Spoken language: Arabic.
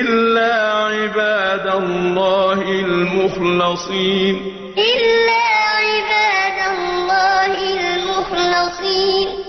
إلا عباد الله المخلصين. إلا عباد الله المخلصين.